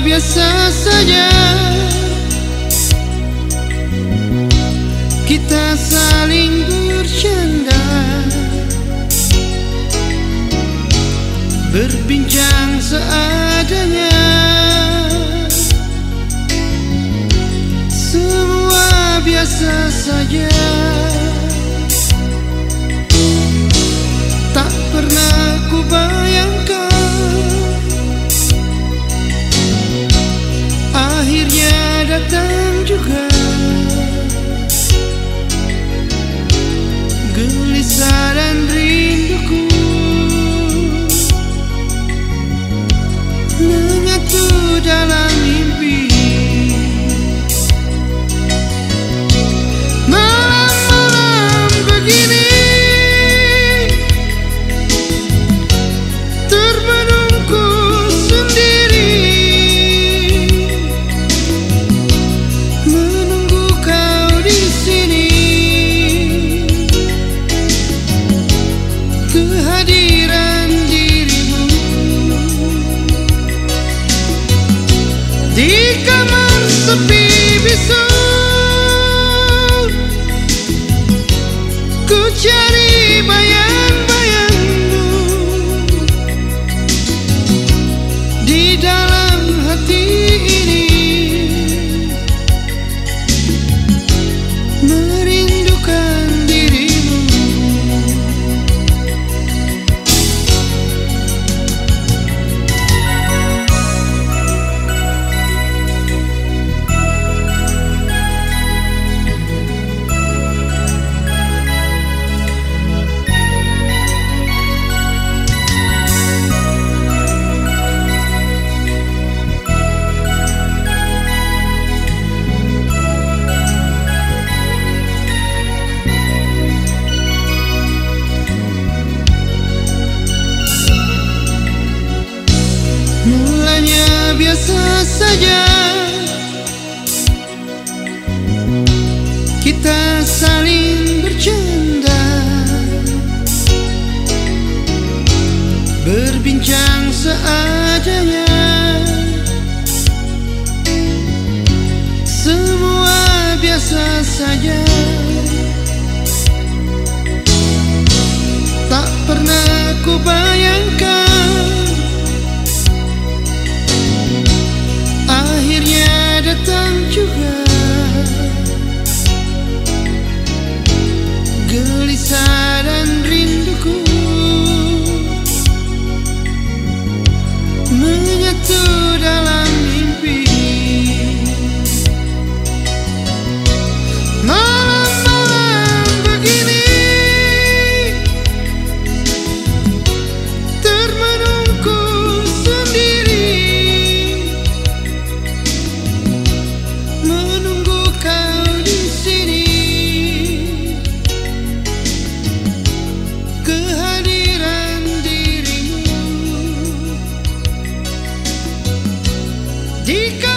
biasa saja. Kita saling bercanda. Berbincang seadanya. Semua biasa saja. Kita saling berjalan juga. Gelisah. Dica!